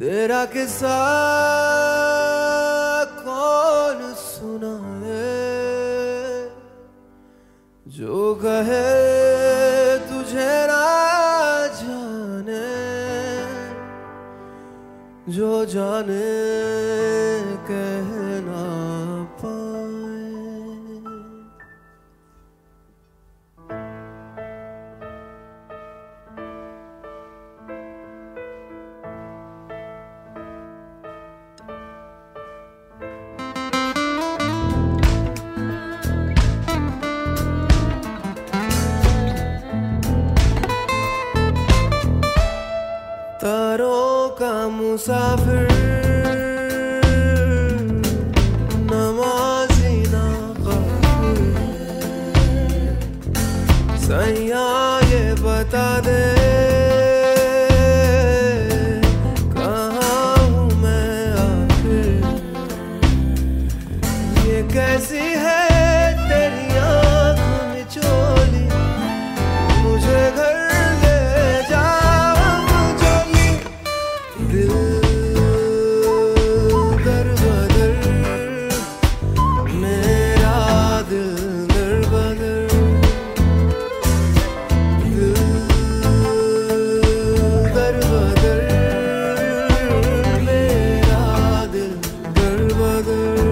तेरा किस्सा कौन सुना है? जो कहे तुझे ना जाने जो जाने musafir namazina kabul sen ye bata de another.